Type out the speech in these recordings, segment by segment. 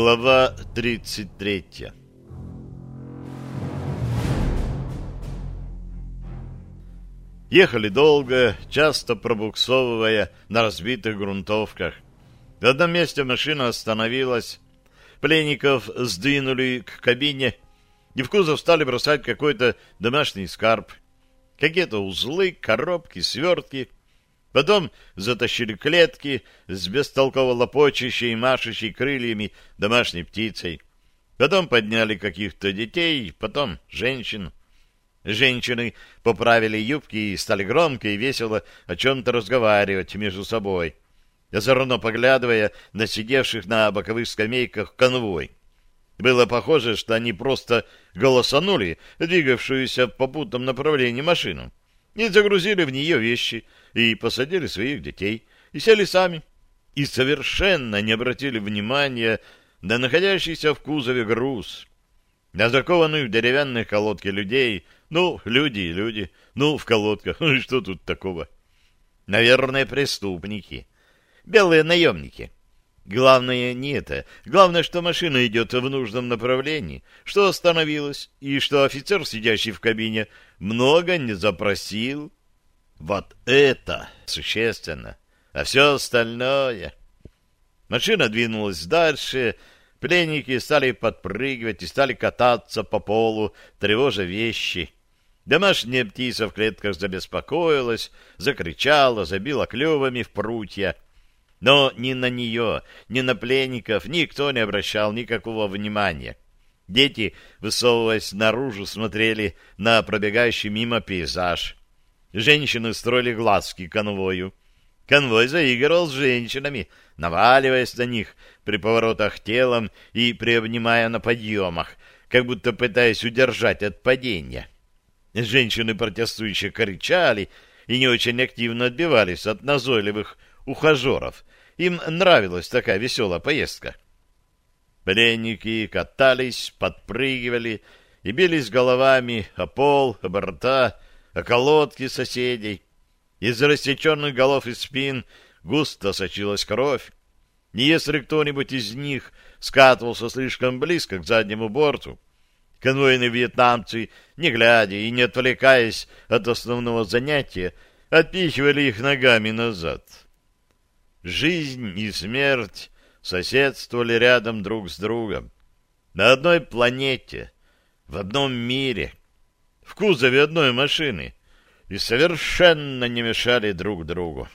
Глава 33 Ехали долго, часто пробуксовывая на разбитых грунтовках. В одном месте машина остановилась. Пленников сдвинули к кабине, и в кузов стали бросать какой-то домашний скарб. Какие-то узлы, коробки, свертки — Потом затащили клетки с бестолково лопочущей и машущей крыльями домашней птицей. Потом подняли каких-то детей, потом женщин. Женщины поправили юбки и стали громко и весело о чем-то разговаривать между собой, озорно поглядывая на сидевших на боковых скамейках конвой. Было похоже, что они просто голосанули двигавшуюся в попутном направлении машину и загрузили в нее вещи — и посадили своих детей, и сели сами, и совершенно не обратили внимания на находящийся в кузове груз, на закованных в деревянные колодки людей, ну, люди люди, ну, в колодках, ну, что тут такого? Наверное, преступники, белые наемники. Главное не это. Главное, что машина идет в нужном направлении, что остановилась, и что офицер, сидящий в кабине, много не запросил, вот это существенно, а все остальное... Машина двинулась дальше, пленники стали подпрыгивать и стали кататься по полу, тревожа вещи. Домашняя птица в клетках забеспокоилась, закричала, забила клювами в прутья. Но ни на нее, ни на пленников никто не обращал никакого внимания. Дети, высовываясь наружу, смотрели на пробегающий мимо пейзаж. Женщины строили глазки конвою. Конвой заигрывал с женщинами, наваливаясь на них при поворотах телом и приобнимая на подъемах, как будто пытаясь удержать от падения. Женщины протестующие кричали и не очень активно отбивались от назойливых ухажеров. Им нравилась такая веселая поездка. Пленники катались, подпрыгивали и бились головами о пол, о борта, околотки соседей. Из рассеченных голов и спин густо сочилась кровь. И если кто-нибудь из них скатывался слишком близко к заднему борту, конвойные вьетнамцы, не глядя и не отвлекаясь от основного занятия, отпихивали их ногами назад. Жизнь и смерть соседствовали рядом друг с другом. На одной планете, в одном мире — в кузове одной машины и совершенно не мешали друг другу.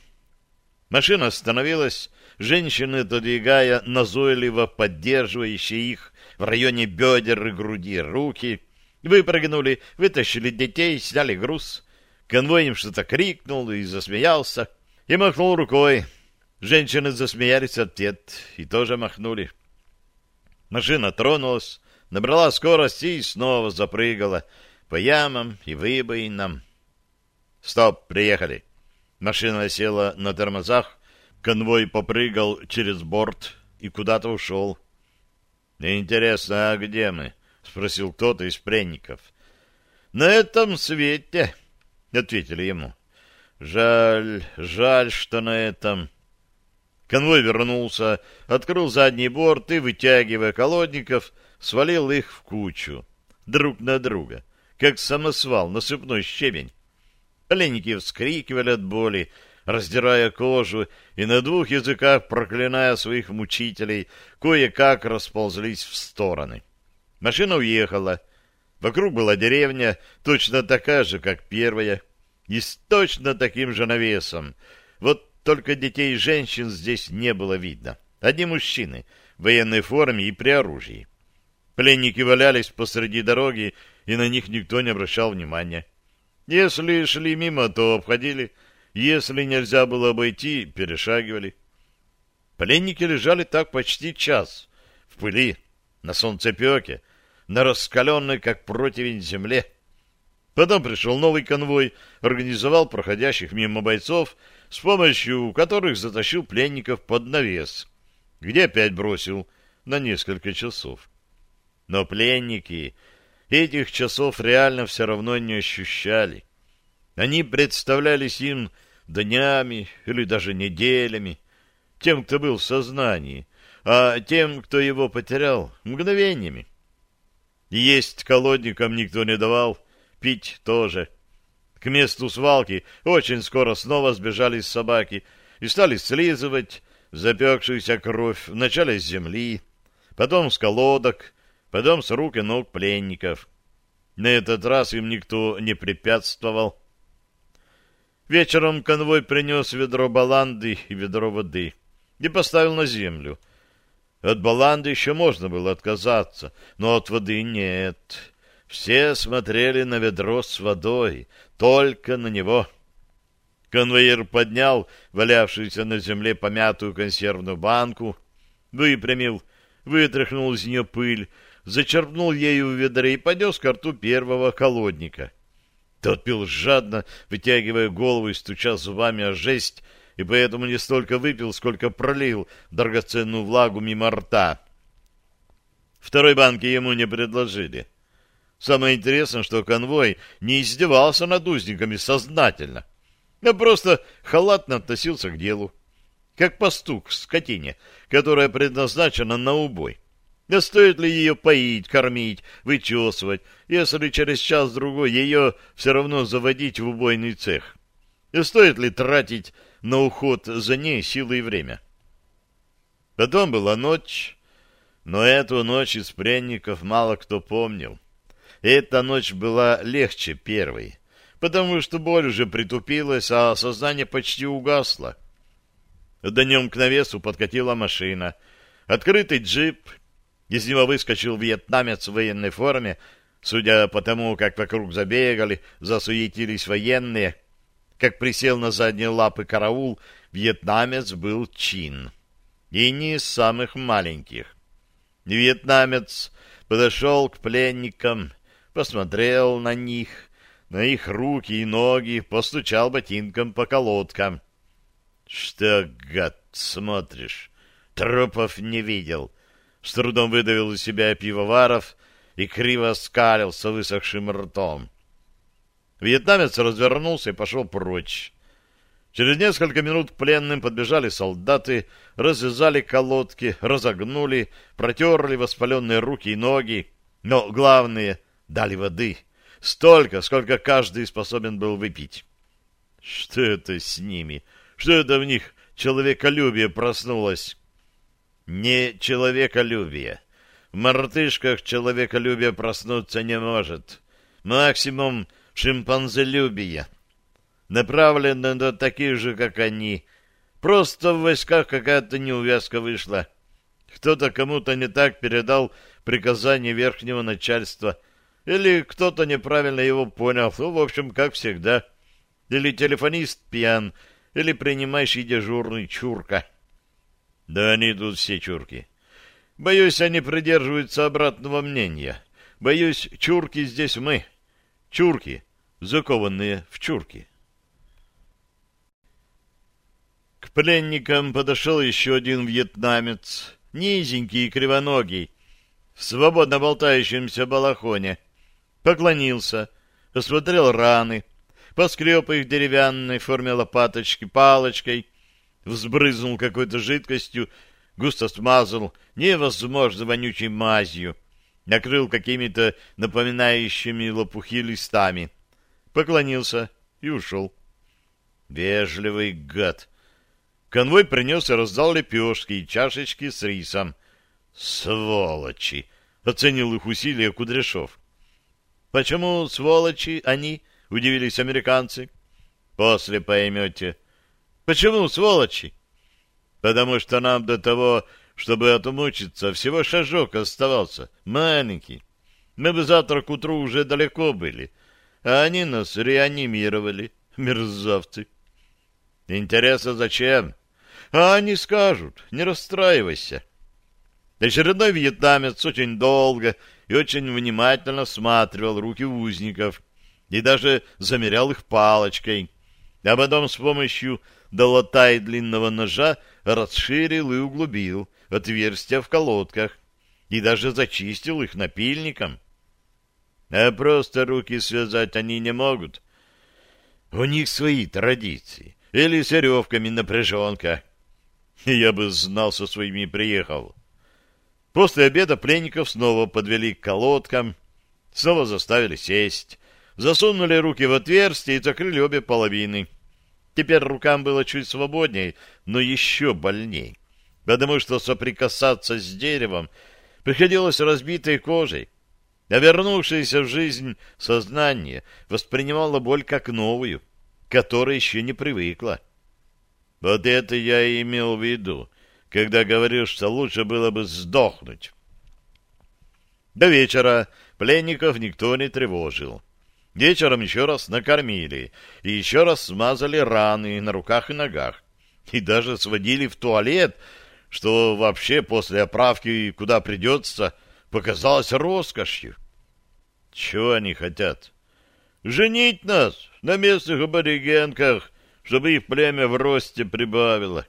Машина остановилась, женщины, додвигая назойливо поддерживающие их в районе бедер и груди руки, выпрыгнули, вытащили детей, сняли груз. Конвой им что-то крикнул и засмеялся, и махнул рукой. Женщины засмеялись ответ и тоже махнули. Машина тронулась, набрала скорость и снова запрыгала, по ямам и выбоинам. «Стоп, приехали!» Машина села на тормозах, конвой попрыгал через борт и куда-то ушел. «Интересно, а где мы?» — спросил кто-то из пленников. «На этом свете», — ответили ему. «Жаль, жаль, что на этом...» Конвой вернулся, открыл задний борт и, вытягивая колодников, свалил их в кучу, друг на друга как самосвал, насыпной щебень. Пленники вскрикивали от боли, раздирая кожу и на двух языках проклиная своих мучителей, кое-как расползлись в стороны. Машина уехала. Вокруг была деревня, точно такая же, как первая, и с точно таким же навесом. Вот только детей и женщин здесь не было видно. Одни мужчины в военной форме и при оружии. Пленники валялись посреди дороги, и на них никто не обращал внимания. Если шли мимо, то обходили. Если нельзя было обойти, перешагивали. Пленники лежали так почти час. В пыли, на солнцепеке, на раскаленной, как противень, земле. Потом пришел новый конвой, организовал проходящих мимо бойцов, с помощью которых затащил пленников под навес, где опять бросил на несколько часов. Но пленники этих часов реально все равно не ощущали. Они представлялись им днями или даже неделями, тем, кто был в сознании. а тем, кто его потерял, мгновениями. Есть колодникам никто не давал, пить тоже. К месту свалки очень скоро снова сбежались собаки и стали слизывать запекшуюся кровь вначале с земли, потом с колодок, потом с рук и ног пленников. На этот раз им никто не препятствовал. Вечером конвой принес ведро баланды и ведро воды и поставил на землю. От баланды еще можно было отказаться, но от воды нет. Все смотрели на ведро с водой, только на него. Конвоир поднял валявшуюся на земле помятую консервную банку, выпрямил, вытряхнул из нее пыль, зачерпнул ею в ведре и поднес к рту первого колодника. Тот пил жадно, вытягивая голову и стуча зубами о жесть, и поэтому не столько выпил, сколько пролил драгоценную влагу мимо рта. Второй банки ему не предложили. Самое интересное, что конвой не издевался над узниками сознательно, а просто халатно относился к делу, как пастух к скотине, которая предназначена на убой. Да стоит ли ее поить, кормить, вычесывать, если через час-другой ее все равно заводить в убойный цех? И стоит ли тратить на уход за ней силы и время. Потом была ночь, но эту ночь из пленников мало кто помнил. Эта ночь была легче первой, потому что боль уже притупилась, а сознание почти угасло. Днем к навесу подкатила машина. Открытый джип. Из него выскочил вьетнамец в военной форме. Судя по тому, как вокруг забегали, засуетились военные — как присел на задние лапы караул, вьетнамец был чин. И не из самых маленьких. Вьетнамец подошел к пленникам, посмотрел на них, на их руки и ноги, постучал ботинком по колодкам. — Что, гад, смотришь? Трупов не видел. С трудом выдавил из себя пивоваров и криво скалился высохшим ртом. Вьетнамец развернулся и пошел прочь. Через несколько минут к пленным подбежали солдаты, развязали колодки, разогнули, протерли воспаленные руки и ноги, но, главное, дали воды. Столько, сколько каждый способен был выпить. Что это с ними? Что это в них человеколюбие проснулось? Не человеколюбие. В мартышках человеколюбие проснуться не может. Максимум шимпанзелюбие, направленное на таких же, как они. Просто в войсках какая-то неувязка вышла. Кто-то кому-то не так передал приказание верхнего начальства, или кто-то неправильно его понял, ну, в общем, как всегда. Или телефонист пьян, или принимающий дежурный чурка. Да они тут все чурки. Боюсь, они придерживаются обратного мнения. Боюсь, чурки здесь мы. Чурки, закованные в чурки. К пленникам подошел еще один вьетнамец, низенький и кривоногий, в свободно болтающемся балахоне. Поклонился, осмотрел раны, поскреб их деревянной форме лопаточки палочкой, взбрызнул какой-то жидкостью, густо смазал невозможно вонючей мазью, накрыл какими-то напоминающими лопухи листами — поклонился и ушел. Вежливый гад. Конвой принес и раздал лепешки и чашечки с рисом. Сволочи! Оценил их усилия Кудряшов. Почему сволочи они? Удивились американцы. После поймете. Почему сволочи? Потому что нам до того, чтобы отмучиться, всего шажок оставался, маленький. Мы бы завтра к утру уже далеко были. — а они нас реанимировали, мерзавцы. Интересно, зачем? А они скажут, не расстраивайся. Очередной вьетнамец очень долго и очень внимательно всматривал руки узников и даже замерял их палочкой, а потом с помощью долота и длинного ножа расширил и углубил отверстия в колодках и даже зачистил их напильником. А просто руки связать они не могут. У них свои традиции. Или с веревками напряженка. Я бы знал, со своими приехал. После обеда пленников снова подвели к колодкам, снова заставили сесть, засунули руки в отверстие и закрыли обе половины. Теперь рукам было чуть свободней, но еще больней, потому что соприкасаться с деревом приходилось разбитой кожей, а вернувшееся в жизнь сознание воспринимало боль как новую, которой еще не привыкла. Вот это я и имел в виду, когда говорил, что лучше было бы сдохнуть. До вечера пленников никто не тревожил. Вечером еще раз накормили и еще раз смазали раны на руках и ногах. И даже сводили в туалет, что вообще после оправки куда придется, показалось роскошью. Чего они хотят? Женить нас на местных аборигенках, чтобы их племя в росте прибавило.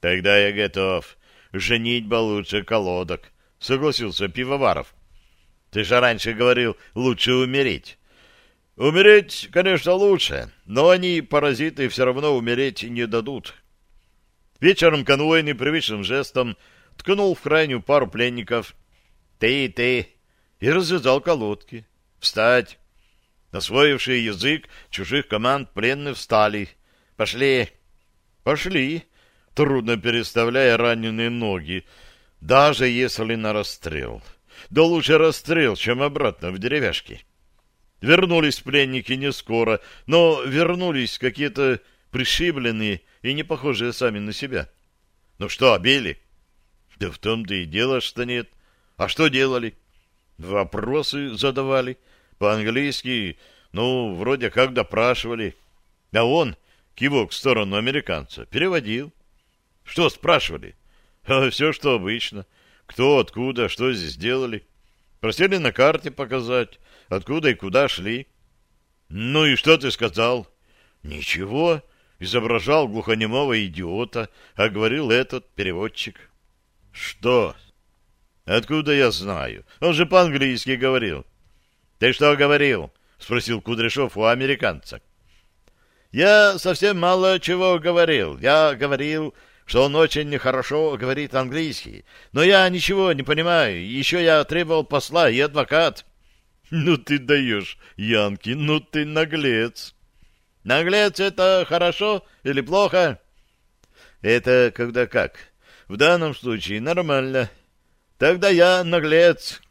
Тогда я готов. Женить бы лучше колодок, согласился Пивоваров. Ты же раньше говорил, лучше умереть. Умереть, конечно, лучше, но они, паразиты, все равно умереть не дадут. Вечером конвой непривычным жестом ткнул в крайнюю пару пленников. «Ты, ты!» и развязал колодки. «Встать!» Освоившие язык чужих команд пленные встали. «Пошли!» «Пошли!» трудно переставляя раненые ноги, даже если на расстрел. Да лучше расстрел, чем обратно в деревяшки. Вернулись пленники не скоро, но вернулись какие-то пришибленные и не похожие сами на себя. Ну что, били? Да в том-то и дело, что нет. А что делали? Вопросы задавали. По-английски, ну, вроде как допрашивали. А он, кивок в сторону американца, переводил. Что спрашивали? А все, что обычно. Кто, откуда, что здесь делали. Просили на карте показать откуда и куда шли. Ну и что ты сказал? Ничего, изображал глухонемого идиота, а говорил этот переводчик. Что? Откуда я знаю? Он же по-английски говорил. Ты что говорил? Спросил Кудряшов у американца. Я совсем мало чего говорил. Я говорил, что он очень нехорошо говорит английский. Но я ничего не понимаю. Еще я требовал посла и адвокат. Ну ты даешь, Янки, ну ты наглец. Наглец это хорошо или плохо? Это когда как? В данном случае нормально. Тогда я наглец.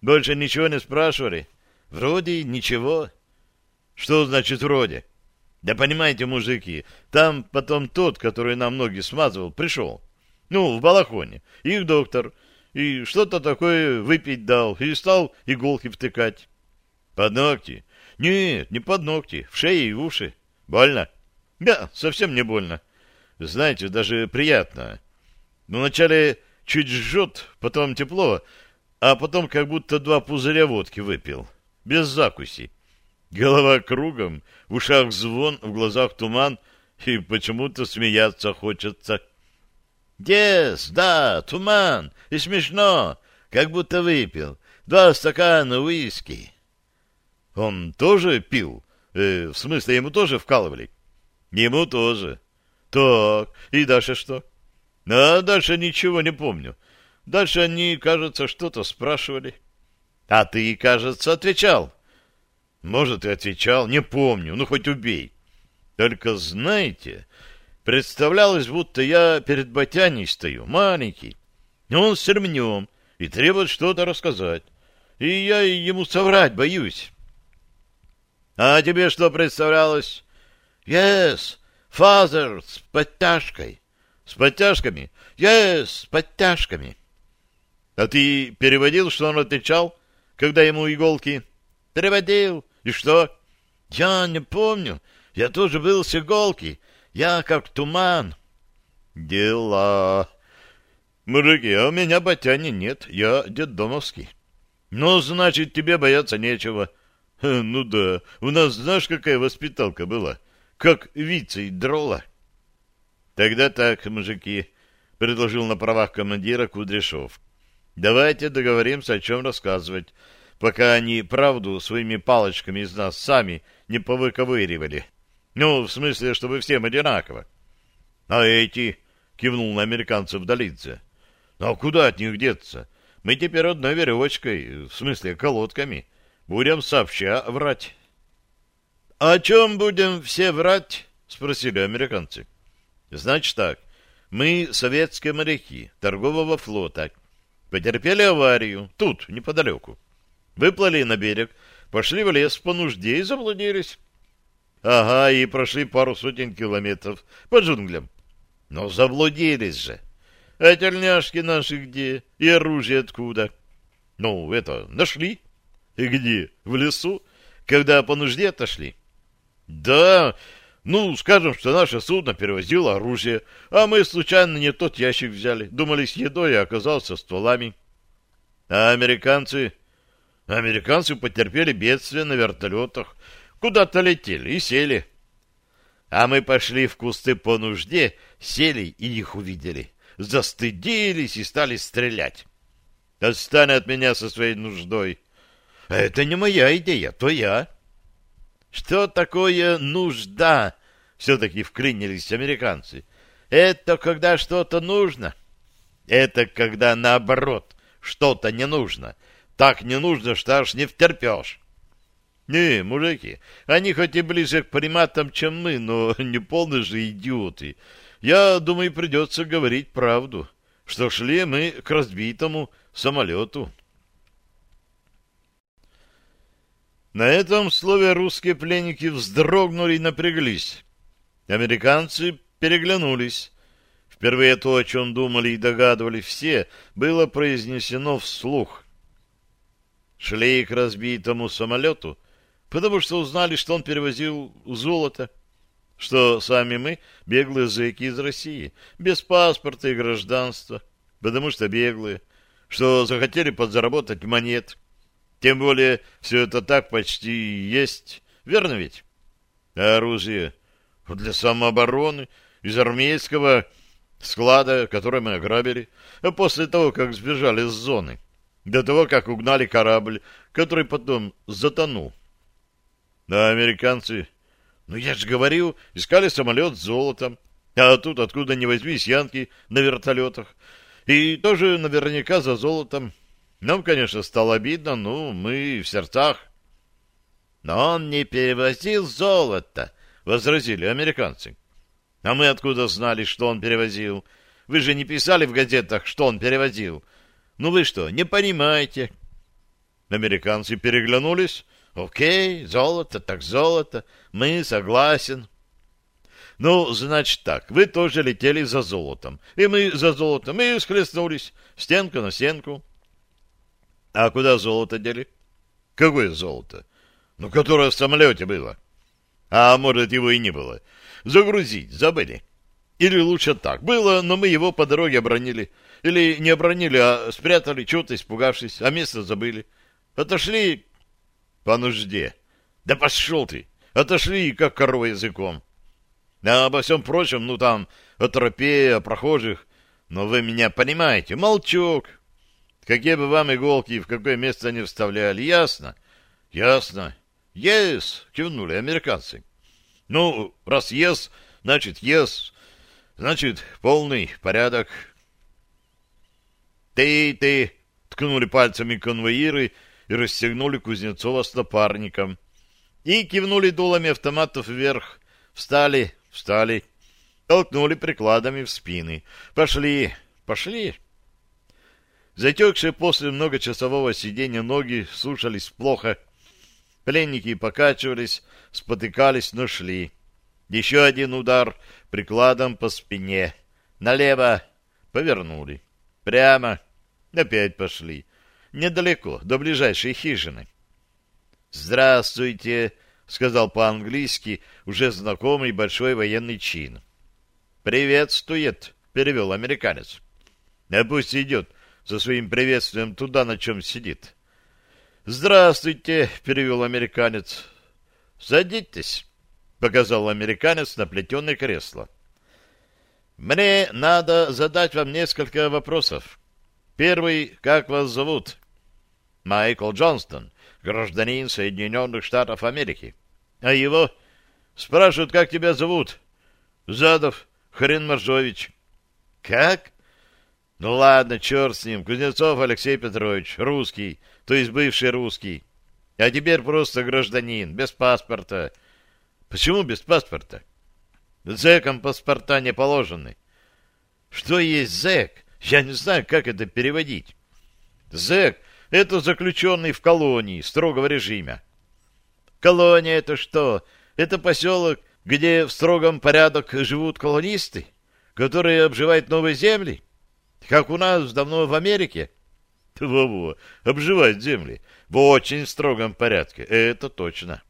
Больше ничего не спрашивали? Вроде ничего. Что значит вроде? Да понимаете, мужики, там потом тот, который нам ноги смазывал, пришел. Ну, в балахоне. Их доктор и что-то такое выпить дал, и стал иголки втыкать. Под ногти? Нет, не под ногти, в шею и в уши. Больно? Да, совсем не больно. Знаете, даже приятно. Но вначале чуть жжет, потом тепло, а потом как будто два пузыря водки выпил. Без закуси. Голова кругом, в ушах звон, в глазах туман, и почему-то смеяться хочется. Дес, да, туман, и смешно, как будто выпил. Два стакана уиски. Он тоже пил? Э, в смысле, ему тоже вкалывали? Ему тоже. Так, и дальше что? А дальше ничего не помню. Дальше они, кажется, что-то спрашивали. А ты, кажется, отвечал. Может, и отвечал, не помню, ну хоть убей. Только знаете, Представлялось, будто я перед Батяней стою, маленький. Он с ремнем и требует что-то рассказать. И я ему соврать боюсь. А тебе что представлялось? Yes, father, с подтяжкой. С подтяжками? Yes, с подтяжками. А ты переводил, что он отвечал, когда ему иголки? Переводил. И что? Я не помню. Я тоже был с иголки. Я как туман. Дела. Мужики, а у меня батяни нет. Я детдомовский. Ну, значит, тебе бояться нечего. Ну да, у нас знаешь, какая воспиталка была? Как вице и дрола. Тогда так, мужики, предложил на правах командира Кудряшов. Давайте договоримся, о чем рассказывать, пока они правду своими палочками из нас сами не повыковыривали. Ну, в смысле, чтобы всем одинаково. А эти, кивнул на американцев Долидзе. А куда от них деться? Мы теперь одной веревочкой, в смысле колодками, будем сообща врать. — О чем будем все врать? — спросили американцы. — Значит так, мы советские моряки торгового флота. Потерпели аварию тут, неподалеку. Выплыли на берег, пошли в лес по нужде и заблудились. Ага, и прошли пару сотен километров по джунглям. Но заблудились же. А тельняшки наши где? И оружие откуда? Ну, это, нашли. И где? В лесу? Когда по нужде отошли? Да, ну, скажем, что наше судно перевозило оружие, а мы случайно не тот ящик взяли. Думали с едой, а оказался стволами. А американцы... Американцы потерпели бедствие на вертолетах. Куда-то летели и сели. А мы пошли в кусты по нужде, сели и их увидели. Застыдились и стали стрелять. Отстань от меня со своей нуждой. А это не моя идея, то я. Что такое нужда? Все-таки вклинились американцы. Это когда что-то нужно. Это когда наоборот что-то не нужно. Так не нужно, что аж не втерпешь. Не, мужики, они хоть и ближе к приматам, чем мы, но не полные же идиоты. Я думаю, придется говорить правду, что шли мы к разбитому самолету. На этом слове русские пленники вздрогнули и напряглись. Американцы переглянулись. Впервые то, о чем думали и догадывались все, было произнесено вслух. Шли к разбитому самолету, потому что узнали, что он перевозил золото, что сами мы беглые зэки из России, без паспорта и гражданства, потому что беглые, что захотели подзаработать монет, тем более все это так почти есть. Верно ведь? А оружие для самообороны из армейского склада, который мы ограбили, а после того, как сбежали с зоны, до того, как угнали корабль, который потом затонул. А американцы... Ну, я же говорил, искали самолет с золотом, а тут откуда ни возьмись янки на вертолетах. И тоже наверняка за золотом. Нам, конечно, стало обидно, ну, мы в сердцах. Но он не перевозил золото, — возразили американцы. А мы откуда знали, что он перевозил? Вы же не писали в газетах, что он перевозил. Ну вы что, не понимаете? Американцы переглянулись. Окей, золото так золото, мы согласен. Ну, значит так, вы тоже летели за золотом, и мы за золотом, и схлестнулись, стенка на стенку. А куда золото дели? Какое золото? Ну, которое в самолете было. А может, его и не было. Загрузить забыли. Или лучше так. Было, но мы его по дороге обронили. Или не обронили, а спрятали, чего-то испугавшись, а место забыли. Отошли по нужде. Да пошел ты! Отошли, как корова языком. А обо всем прочем, ну там, о тропе, о прохожих. Но вы меня понимаете, молчок. Какие бы вам иголки в какое место не вставляли, ясно? Ясно. Yes, кивнули американцы. Ну, раз yes, значит yes, значит полный порядок. Ты, ты, ткнули пальцами конвоиры и расстегнули Кузнецова с напарником. И кивнули дулами автоматов вверх. Встали, встали, толкнули прикладами в спины. Пошли, пошли. Затекшие после многочасового сидения ноги слушались плохо. Пленники покачивались, спотыкались, но шли. Еще один удар прикладом по спине. Налево. Повернули. Прямо. Опять пошли. Недалеко, до ближайшей хижины. «Здравствуйте», — сказал по-английски уже знакомый большой военный чин. «Приветствует», — перевел американец. «А пусть идет со своим приветствием туда, на чем сидит. «Здравствуйте», — перевел американец. «Садитесь», — показал американец на плетеное кресло. «Мне надо задать вам несколько вопросов. Первый, как вас зовут?» «Майкл Джонстон, гражданин Соединенных Штатов Америки». «А его?» «Спрашивают, как тебя зовут?» «Задов Хрен Маржович». «Как?» Ну ладно, черт с ним. Кузнецов Алексей Петрович, русский, то есть бывший русский. А теперь просто гражданин, без паспорта. Почему без паспорта? Зэкам паспорта не положены. Что есть зэк? Я не знаю, как это переводить. Зэк — это заключенный в колонии строгого режима. Колония — это что? Это поселок, где в строгом порядок живут колонисты, которые обживают новые земли? Как у нас давно в Америке? Во-во, обживают земли в очень строгом порядке, это точно.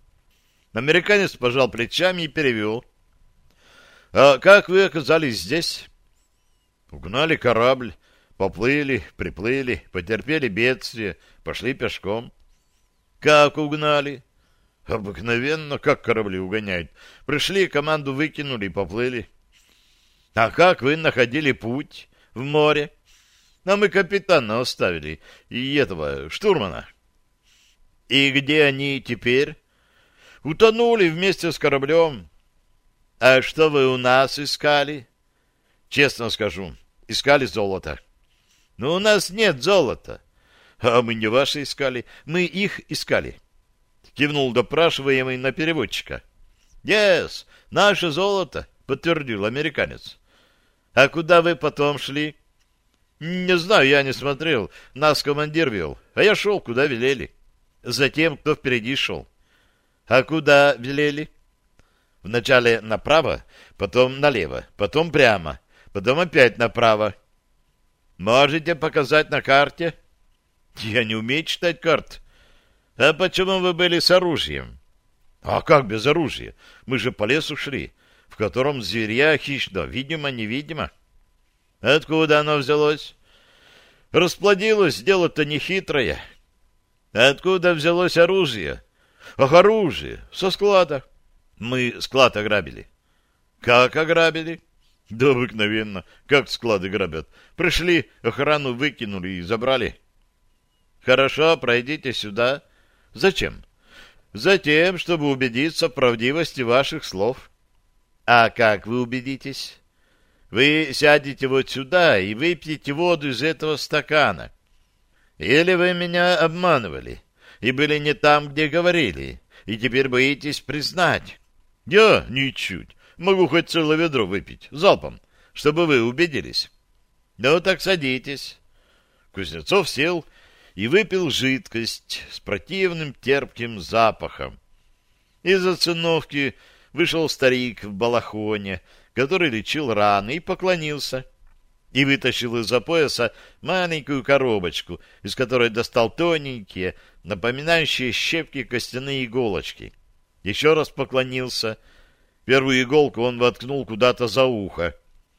Американец пожал плечами и перевел. «А как вы оказались здесь?» «Угнали корабль, поплыли, приплыли, потерпели бедствие, пошли пешком». «Как угнали?» «Обыкновенно, как корабли угоняют. Пришли, команду выкинули и поплыли». «А как вы находили путь в море?» «А мы капитана оставили и этого, штурмана». «И где они теперь?» Утонули вместе с кораблем. А что вы у нас искали? Честно скажу, искали золото. Но у нас нет золота. А мы не ваши искали, мы их искали. Кивнул допрашиваемый на переводчика. Yes, наше золото, подтвердил американец. А куда вы потом шли? Не знаю, я не смотрел. Нас командир вел, а я шел, куда велели. Затем, кто впереди шел. А куда велели? Вначале направо, потом налево, потом прямо, потом опять направо. Можете показать на карте? Я не умею читать карт. А почему вы были с оружием? А как без оружия? Мы же по лесу шли, в котором зверя хищно, видимо-невидимо. Откуда оно взялось? Расплодилось, дело-то нехитрое. Откуда взялось оружие? Ах, оружие! Со склада. Мы склад ограбили. Как ограбили? Да обыкновенно. Как склады грабят? Пришли, охрану выкинули и забрали. Хорошо, пройдите сюда. Зачем? Затем, чтобы убедиться в правдивости ваших слов. А как вы убедитесь? Вы сядете вот сюда и выпьете воду из этого стакана. Или вы меня обманывали? и были не там, где говорили, и теперь боитесь признать. Я ничуть. Могу хоть целое ведро выпить, залпом, чтобы вы убедились. Ну так садитесь. Кузнецов сел и выпил жидкость с противным терпким запахом. Из циновки вышел старик в балахоне, который лечил раны, и поклонился и вытащил из-за пояса маленькую коробочку, из которой достал тоненькие, напоминающие щепки костяные иголочки. Еще раз поклонился. Первую иголку он воткнул куда-то за ухо,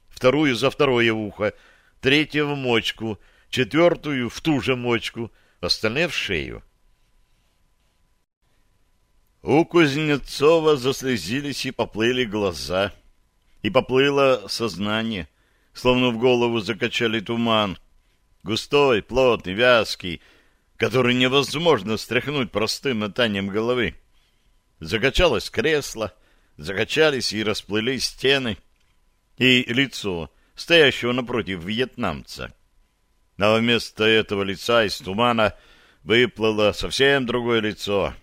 вторую за второе ухо, третью в мочку, четвертую в ту же мочку, остальные в шею. У Кузнецова заслезились и поплыли глаза, и поплыло сознание словно в голову закачали туман. Густой, плотный, вязкий, который невозможно стряхнуть простым мотанием головы. Закачалось кресло, закачались и расплылись стены, и лицо, стоящего напротив вьетнамца. Но вместо этого лица из тумана выплыло совсем другое лицо,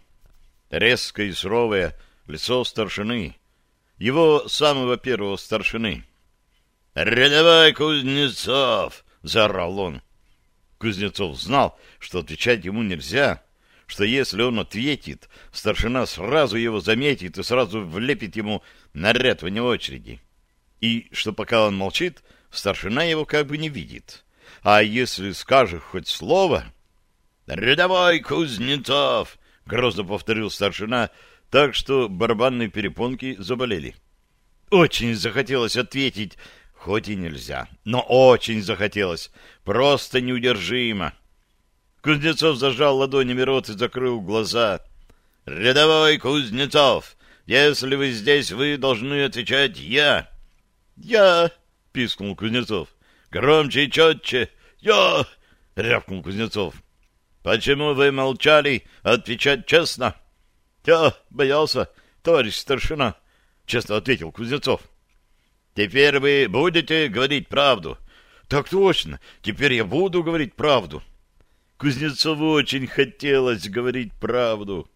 резкое и суровое лицо старшины, его самого первого старшины. «Рядовой Кузнецов!» — заорал он. Кузнецов знал, что отвечать ему нельзя, что если он ответит, старшина сразу его заметит и сразу влепит ему наряд вне очереди. И что пока он молчит, старшина его как бы не видит. А если скажет хоть слово... «Рядовой Кузнецов!» — грозно повторил старшина, так что барабанные перепонки заболели. Очень захотелось ответить Хоть и нельзя, но очень захотелось, просто неудержимо. Кузнецов зажал ладонями рот и закрыл глаза. «Рядовой Кузнецов, если вы здесь, вы должны отвечать «я». «Я!» — пискнул Кузнецов. «Громче и четче! Я!» — рявкнул Кузнецов. «Почему вы молчали? Отвечать честно!» «Я боялся, товарищ старшина!» — честно ответил Кузнецов. Теперь вы будете говорить правду. Так точно, теперь я буду говорить правду. Кузнецову очень хотелось говорить правду.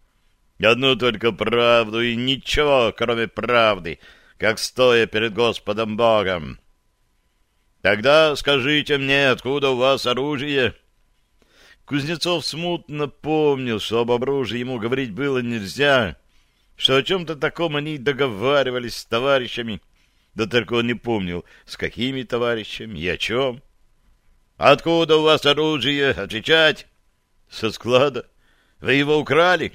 Одну только правду и ничего, кроме правды, как стоя перед Господом Богом. Тогда скажите мне, откуда у вас оружие? Кузнецов смутно помнил, что об оружии ему говорить было нельзя, что о чем-то таком они договаривались с товарищами, да только он не помнил, с какими товарищами и о чем. «Откуда у вас оружие? Отвечать!» «Со склада. Вы его украли?»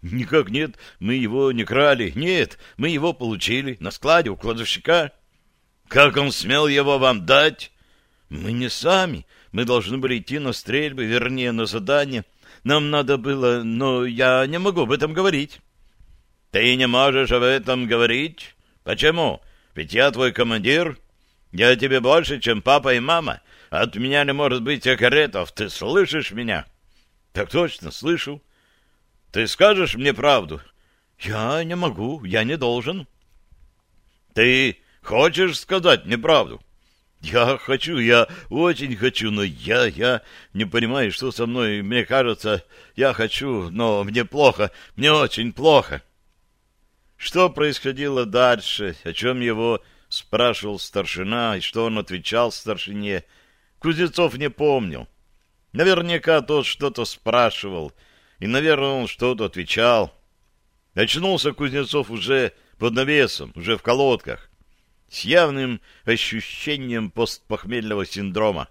«Никак нет, мы его не крали. Нет, мы его получили на складе у кладовщика». «Как он смел его вам дать?» «Мы не сами. Мы должны были идти на стрельбы, вернее, на задание. Нам надо было, но я не могу об этом говорить». «Ты не можешь об этом говорить? Почему? Ведь я твой командир. Я тебе больше, чем папа и мама. От меня не может быть секретов. Ты слышишь меня?» «Так точно, слышу». «Ты скажешь мне правду?» «Я не могу, я не должен». «Ты хочешь сказать мне правду?» «Я хочу, я очень хочу, но я, я не понимаю, что со мной. Мне кажется, я хочу, но мне плохо, мне очень плохо». Что происходило дальше, о чем его спрашивал старшина, и что он отвечал старшине, Кузнецов не помнил. Наверняка тот что-то спрашивал, и, наверное, он что-то отвечал. Очнулся Кузнецов уже под навесом, уже в колодках, с явным ощущением постпохмельного синдрома,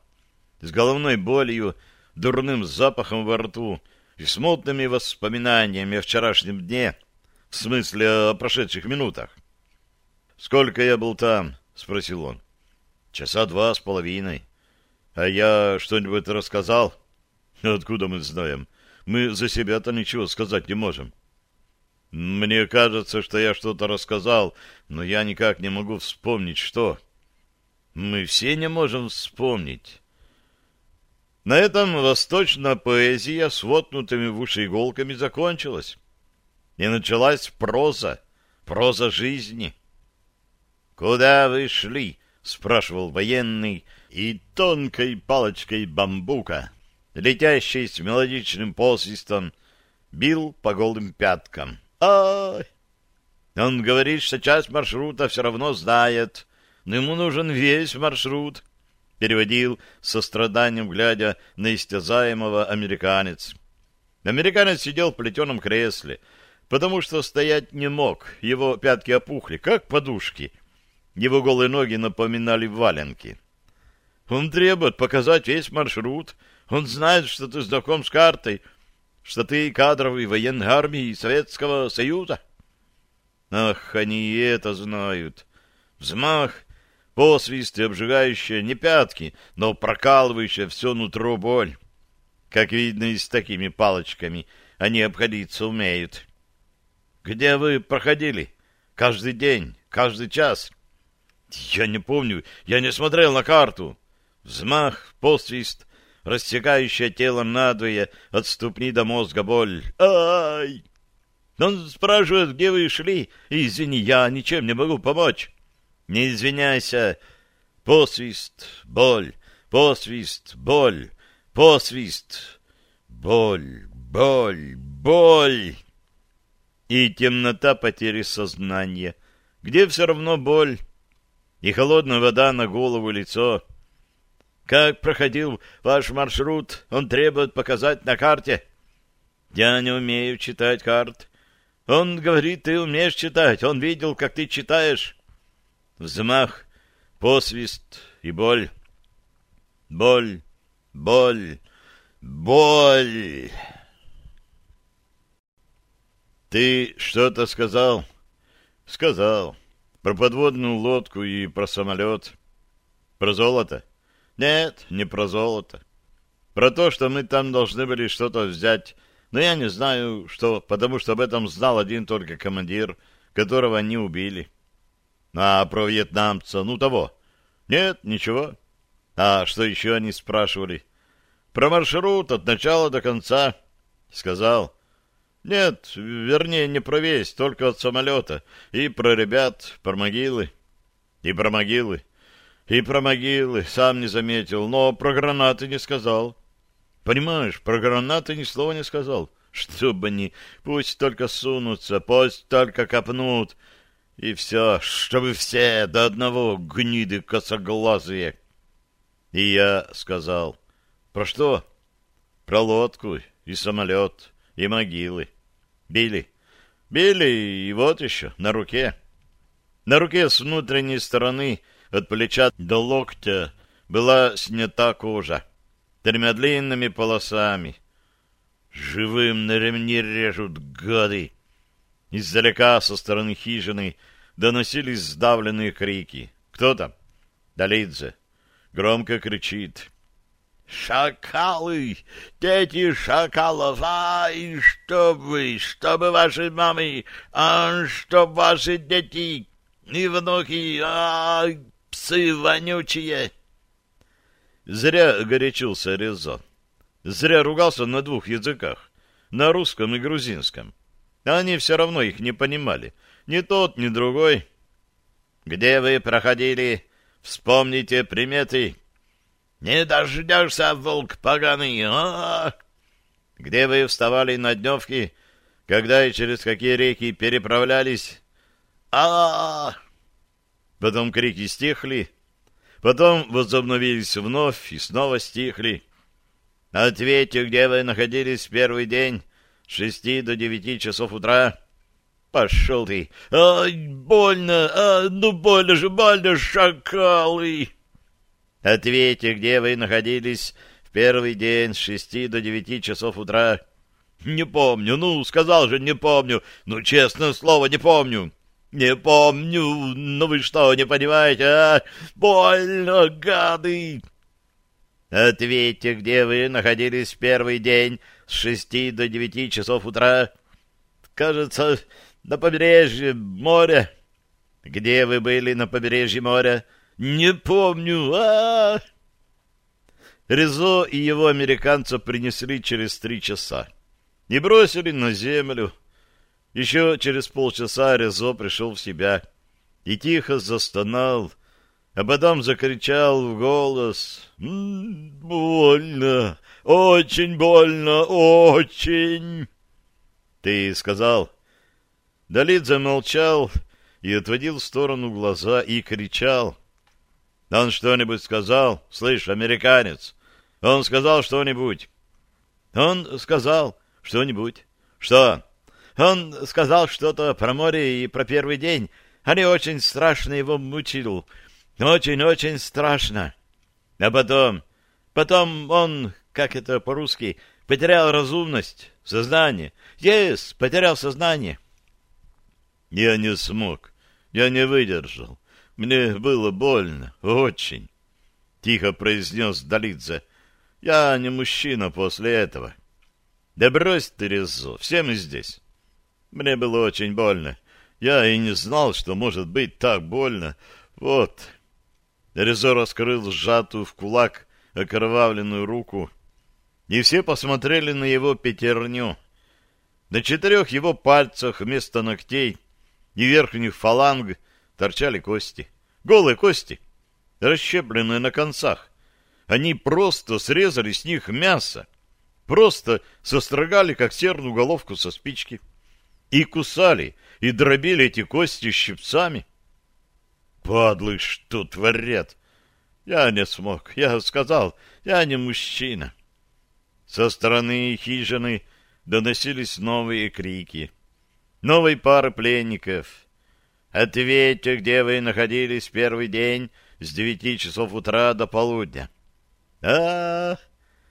с головной болью, дурным запахом во рту и смутными воспоминаниями о вчерашнем дне — в смысле, о прошедших минутах. «Сколько я был там?» — спросил он. «Часа два с половиной. А я что-нибудь рассказал?» «Откуда мы знаем? Мы за себя-то ничего сказать не можем». «Мне кажется, что я что-то рассказал, но я никак не могу вспомнить, что...» «Мы все не можем вспомнить». На этом восточная поэзия с вотнутыми в уши иголками закончилась и началась проза, проза жизни. «Куда вы шли?» — спрашивал военный, и тонкой палочкой бамбука, летящей с мелодичным посвистом, бил по голым пяткам. «Ай!» Он говорит, что часть маршрута все равно знает, но ему нужен весь маршрут, — переводил со страданием, глядя на истязаемого американец. Американец сидел в плетеном кресле, потому что стоять не мог, его пятки опухли, как подушки. Его голые ноги напоминали валенки. Он требует показать весь маршрут. Он знает, что ты знаком с картой, что ты кадровый военной армии Советского Союза. Ах, они и это знают. Взмах, посвист и обжигающая не пятки, но прокалывающая все нутро боль. Как видно, и с такими палочками они обходиться умеют. Где вы проходили? Каждый день, каждый час? Я не помню, я не смотрел на карту. Взмах, посвист, рассекающее тело надвое от ступни до мозга боль. Ай! Он спрашивает, где вы шли, извини, я ничем не могу помочь. Не извиняйся. Посвист, боль, посвист, боль, посвист, боль, боль, боль и темнота потери сознания, где все равно боль и холодная вода на голову лицо. Как проходил ваш маршрут, он требует показать на карте. Я не умею читать карт. Он говорит, ты умеешь читать, он видел, как ты читаешь. Взмах, посвист и боль. Боль, боль, боль. Ты что-то сказал? Сказал. Про подводную лодку и про самолет. Про золото? Нет, не про золото. Про то, что мы там должны были что-то взять. Но я не знаю, что, потому что об этом знал один только командир, которого они убили. А про вьетнамца, ну того. Нет, ничего. А что еще они спрашивали? Про маршрут от начала до конца. Сказал. Нет, вернее, не про весь, только от самолета. И про ребят, про могилы. И про могилы. И про могилы сам не заметил, но про гранаты не сказал. Понимаешь, про гранаты ни слова не сказал. Чтоб они, пусть только сунутся, пусть только копнут. И все, чтобы все до одного гниды косоглазые. И я сказал, про что? Про лодку и самолет, и могилы. Били. Били, и вот еще, на руке. На руке с внутренней стороны, от плеча до локтя, была снята кожа. Тремя длинными полосами. Живым на ремни режут гады. Издалека, со стороны хижины, доносились сдавленные крики. Кто там? Долидзе. Громко кричит. «Шакалы! Дети шакалов! Ай, чтобы, чтобы ваши мамы, а чтоб ваши дети и внуки, а псы вонючие!» Зря горячился Резо. Зря ругался на двух языках, на русском и грузинском. Они все равно их не понимали. Ни тот, ни другой. «Где вы проходили? Вспомните приметы!» Не дождешься, волк поганый, а, Где вы вставали на дневки, когда и через какие реки переправлялись? а, Потом крики стихли, потом возобновились вновь и снова стихли. Ответьте, где вы находились в первый день с шести до девяти часов утра. Пошел ты! Ай, больно! А, ну больно же, больно, шакалы! Ответьте, где вы находились в первый день с шести до девяти часов утра. Не помню, ну, сказал же, не помню. Ну, честное слово, не помню. Не помню. Ну вы что, не понимаете, а? Больно, гады. Ответьте, где вы находились в первый день с шести до девяти часов утра. Кажется, на побережье моря. Где вы были на побережье моря? Не помню. А, -а, -а Резо и его американца принесли через три часа и бросили на землю. Еще через полчаса Резо пришел в себя и тихо застонал, а потом закричал в голос. «М -м, «Больно! Очень больно! Очень!» «Ты сказал?» Далит замолчал и отводил в сторону глаза и кричал. Он что-нибудь сказал? Слышь, американец, он сказал что-нибудь? Он сказал что-нибудь. Что? Он сказал что-то про море и про первый день. Они очень страшно его мучили. Очень-очень страшно. А потом... Потом он, как это по-русски, потерял разумность, сознание. Yes, потерял сознание. Я не смог. Я не выдержал. Мне было больно, очень. Тихо произнес Долидзе. Я не мужчина после этого. Да брось ты, Резо, все мы здесь. Мне было очень больно. Я и не знал, что может быть так больно. Вот. Резо раскрыл сжатую в кулак окровавленную руку, и все посмотрели на его пятерню. На четырех его пальцах вместо ногтей и верхних фаланг торчали кости. Голые кости, расщепленные на концах. Они просто срезали с них мясо. Просто сострогали, как серную головку со спички. И кусали, и дробили эти кости щипцами. Падлы, что творят! Я не смог. Я сказал, я не мужчина. Со стороны хижины доносились новые крики. Новой пары пленников — Ответьте, где вы находились первый день с девяти часов утра до полудня. А,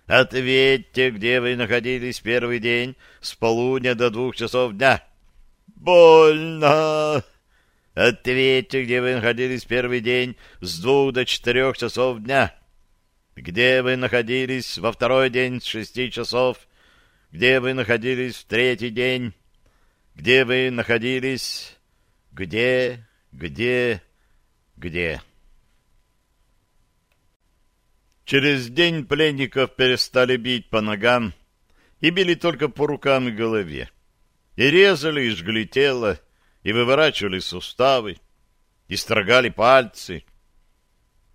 ответьте, где вы находились первый день с полудня до двух часов дня. Больно. Ответьте, где вы находились первый день с двух до четырех часов дня. Где вы находились во второй день с шести часов? Где вы находились в третий день? Где вы находились где, где, где? Через день пленников перестали бить по ногам и били только по рукам и голове. И резали, и жгли тело, и выворачивали суставы, и строгали пальцы.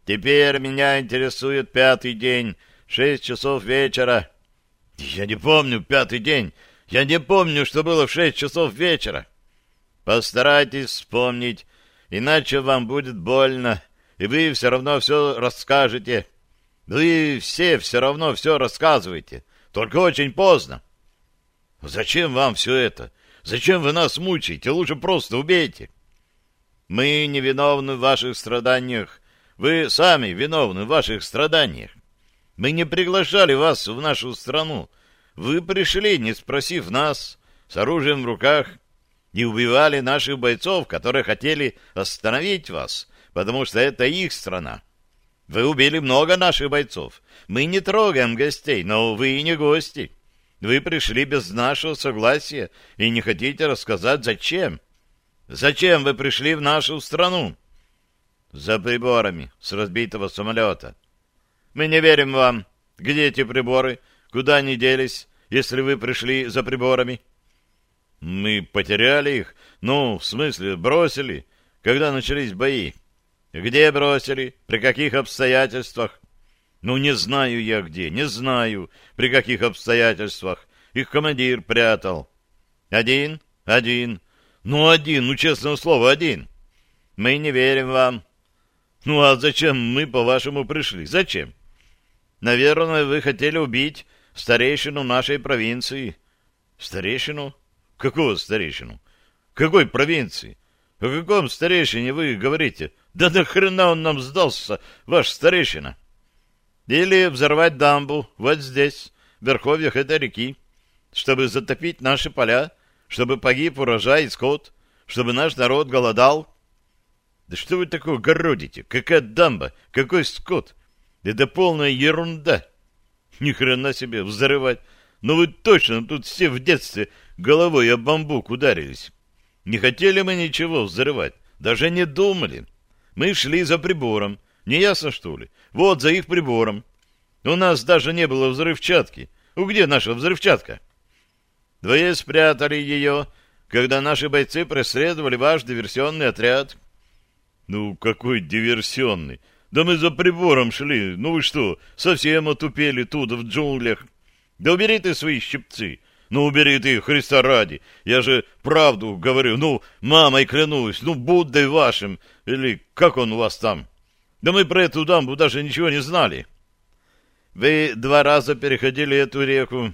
Теперь меня интересует пятый день, шесть часов вечера. Я не помню пятый день. Я не помню, что было в шесть часов вечера. Постарайтесь вспомнить, иначе вам будет больно, и вы все равно все расскажете. Вы все все равно все рассказываете, только очень поздно. Зачем вам все это? Зачем вы нас мучаете? Лучше просто убейте. Мы не виновны в ваших страданиях. Вы сами виновны в ваших страданиях. Мы не приглашали вас в нашу страну. Вы пришли, не спросив нас, с оружием в руках, и убивали наших бойцов, которые хотели остановить вас, потому что это их страна. Вы убили много наших бойцов. Мы не трогаем гостей, но вы и не гости. Вы пришли без нашего согласия и не хотите рассказать, зачем. Зачем вы пришли в нашу страну? За приборами с разбитого самолета. Мы не верим вам. Где эти приборы? Куда они делись, если вы пришли за приборами? Мы потеряли их. Ну, в смысле, бросили, когда начались бои. Где бросили? При каких обстоятельствах? Ну, не знаю я где, не знаю, при каких обстоятельствах. Их командир прятал. Один? Один. Ну, один, ну, честное слово, один. Мы не верим вам. Ну, а зачем мы, по-вашему, пришли? Зачем? Наверное, вы хотели убить старейшину нашей провинции. Старейшину? Какого старейшину? Какой провинции? О каком старейшине вы говорите? Да нахрена он нам сдался, ваш старейшина? Или взорвать дамбу вот здесь, в верховьях этой реки, чтобы затопить наши поля, чтобы погиб урожай и скот, чтобы наш народ голодал. Да что вы такое городите? Какая дамба? Какой скот? Это полная ерунда. Ни хрена себе взрывать. Но вы точно тут все в детстве головой об бамбук ударились. Не хотели мы ничего взрывать, даже не думали. Мы шли за прибором, не ясно, что ли? Вот, за их прибором. У нас даже не было взрывчатки. У где наша взрывчатка? Вы спрятали ее, когда наши бойцы преследовали ваш диверсионный отряд. Ну, какой диверсионный? Да мы за прибором шли. Ну вы что, совсем отупели тут, в джунглях? Да убери ты свои щипцы. Ну, убери ты, Христа ради. Я же правду говорю. Ну, мамой клянусь. Ну, Буддой вашим. Или как он у вас там? Да мы про эту дамбу даже ничего не знали. Вы два раза переходили эту реку.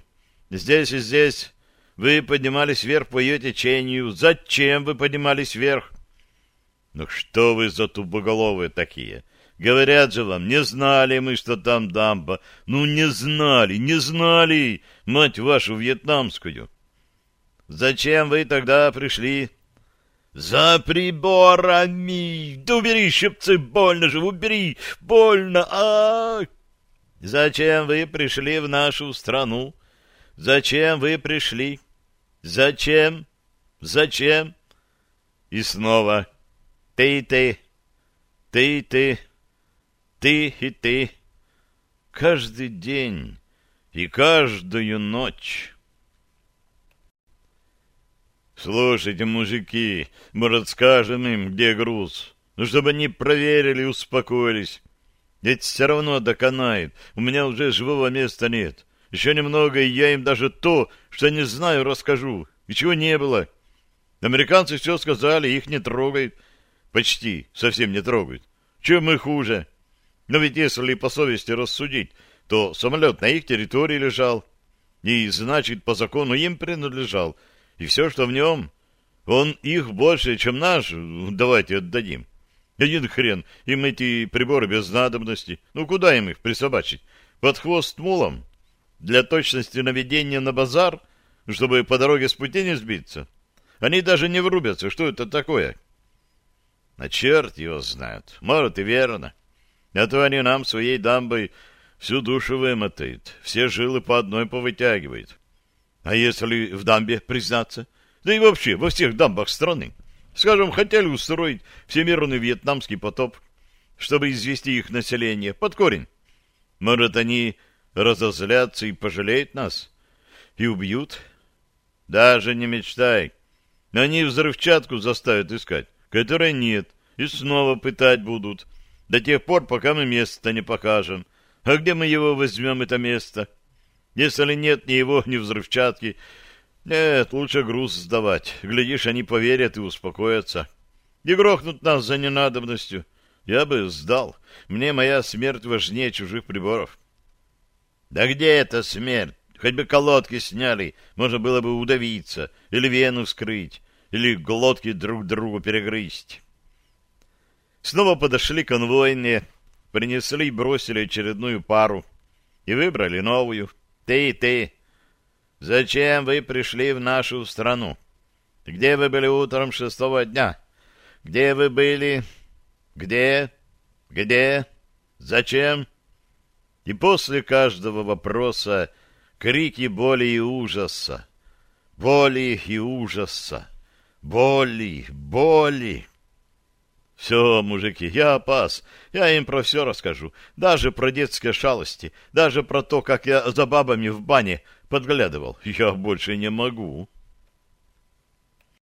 Здесь и здесь. Вы поднимались вверх по ее течению. Зачем вы поднимались вверх? Ну что вы за тупоголовые такие? Говорят же вам, не знали мы, что там дамба. Ну не знали, не знали, мать вашу вьетнамскую. Зачем вы тогда пришли? «За приборами! Да убери щипцы, больно же, убери! Больно! а, Зачем вы пришли в нашу страну? Зачем вы пришли? Зачем? Зачем?» И снова «Ты, ты, ты, и ты». Каждый день и каждую ночь. Слушайте, мужики, может, скажем им, где груз? Ну, чтобы они проверили и успокоились. Ведь все равно доконает. У меня уже живого места нет. Еще немного, и я им даже то, что не знаю, расскажу. И чего не было. Американцы все сказали, их не трогают. Почти совсем не трогают. Чем мы хуже? Но ведь если по совести рассудить, то самолет на их территории лежал. И, значит, по закону им принадлежал — и все, что в нем, он их больше, чем наш, давайте отдадим. Один хрен, им эти приборы без надобности. Ну, куда им их присобачить? Под хвост мулом? Для точности наведения на базар, чтобы по дороге с пути не сбиться? Они даже не врубятся, что это такое. А черт его знает. Может, и верно. А то они нам своей дамбой всю душу вымотают, все жилы по одной повытягивают. А если в дамбе признаться? Да и вообще во всех дамбах страны. Скажем, хотели устроить всемирный вьетнамский потоп, чтобы извести их население под корень. Может, они разозлятся и пожалеют нас? И убьют? Даже не мечтай. Они взрывчатку заставят искать, которой нет, и снова пытать будут. До тех пор, пока мы место не покажем. А где мы его возьмем, это место? Если нет ни его, ни взрывчатки... Нет, лучше груз сдавать. Глядишь, они поверят и успокоятся. И грохнут нас за ненадобностью. Я бы сдал. Мне моя смерть важнее чужих приборов. Да где эта смерть? Хоть бы колодки сняли, можно было бы удавиться, или вену скрыть, или глотки друг другу перегрызть. Снова подошли конвойные, принесли и бросили очередную пару и выбрали новую. Ты, ты, зачем вы пришли в нашу страну? Где вы были утром шестого дня? Где вы были? Где? Где? Зачем? И после каждого вопроса крики боли и ужаса. Боли и ужаса. Боли, боли. Все, мужики, я пас. Я им про все расскажу. Даже про детские шалости. Даже про то, как я за бабами в бане подглядывал. Я больше не могу.